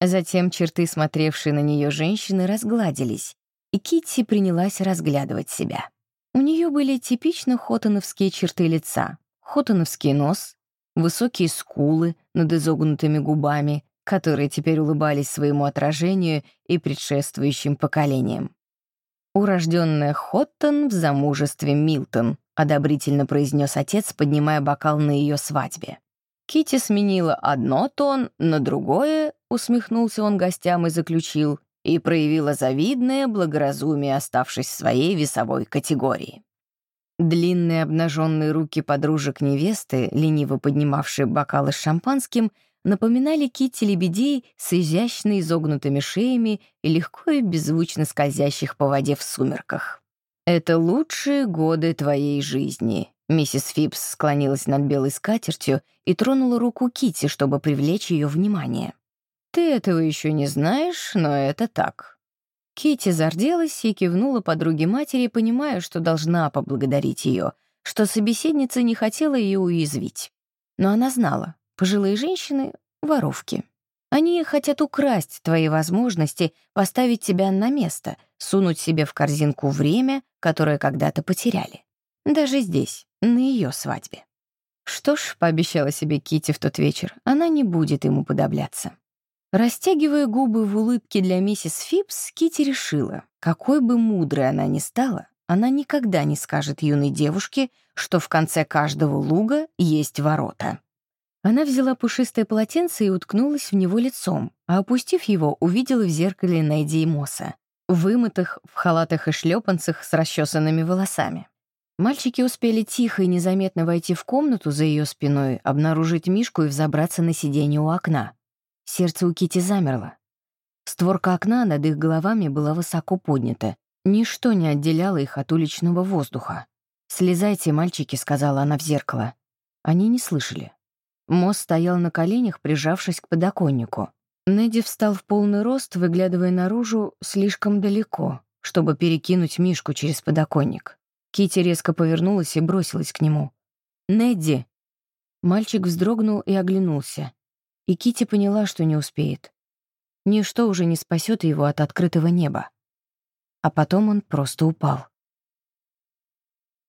Затем черты, смотревшие на нее женщины, разгладились, и Кити принялась разглядывать себя. У нее были типично хотоновские черты лица. Хотоновский нос, высокие скулы над изогнутыми губами, которые теперь улыбались своему отражению и предшествующим поколениям. «Урожденная Хоттон в замужестве Милтон», — одобрительно произнес отец, поднимая бокал на ее свадьбе. Кити сменила одно тон на другое, усмехнулся он гостям и заключил, и проявила завидное благоразумие, оставшись в своей весовой категории. Длинные обнаженные руки подружек невесты, лениво поднимавшие бокалы с шампанским, напоминали кити лебедей с изящно изогнутыми шеями и легко и беззвучно скользящих по воде в сумерках. «Это лучшие годы твоей жизни», Миссис Фипс склонилась над белой скатертью и тронула руку Кити, чтобы привлечь ее внимание. «Ты этого еще не знаешь, но это так». Кити зарделась и кивнула подруге матери, понимая, что должна поблагодарить ее, что собеседница не хотела ее уязвить. Но она знала, пожилые женщины — воровки. Они хотят украсть твои возможности, поставить тебя на место, сунуть себе в корзинку время, которое когда-то потеряли. Даже здесь, на ее свадьбе. Что ж, пообещала себе Кити в тот вечер, она не будет ему подобляться. Растягивая губы в улыбке для миссис Фипс, Кити решила, какой бы мудрой она ни стала, она никогда не скажет юной девушке, что в конце каждого луга есть ворота. Она взяла пушистое полотенце и уткнулась в него лицом, а опустив его, увидела в зеркале Найди Мосса, вымытых в халатах и шлепанцах с расчесанными волосами. Мальчики успели тихо и незаметно войти в комнату за ее спиной, обнаружить Мишку и взобраться на сиденье у окна. Сердце у Кити замерло. Створка окна над их головами была высоко поднята. Ничто не отделяло их от уличного воздуха. «Слезайте, мальчики», — сказала она в зеркало. Они не слышали. Мосс стоял на коленях, прижавшись к подоконнику. Нэдди встал в полный рост, выглядывая наружу слишком далеко, чтобы перекинуть Мишку через подоконник. Кити резко повернулась и бросилась к нему. «Недди!» Мальчик вздрогнул и оглянулся. И Кити поняла, что не успеет. Ничто уже не спасет его от открытого неба. А потом он просто упал.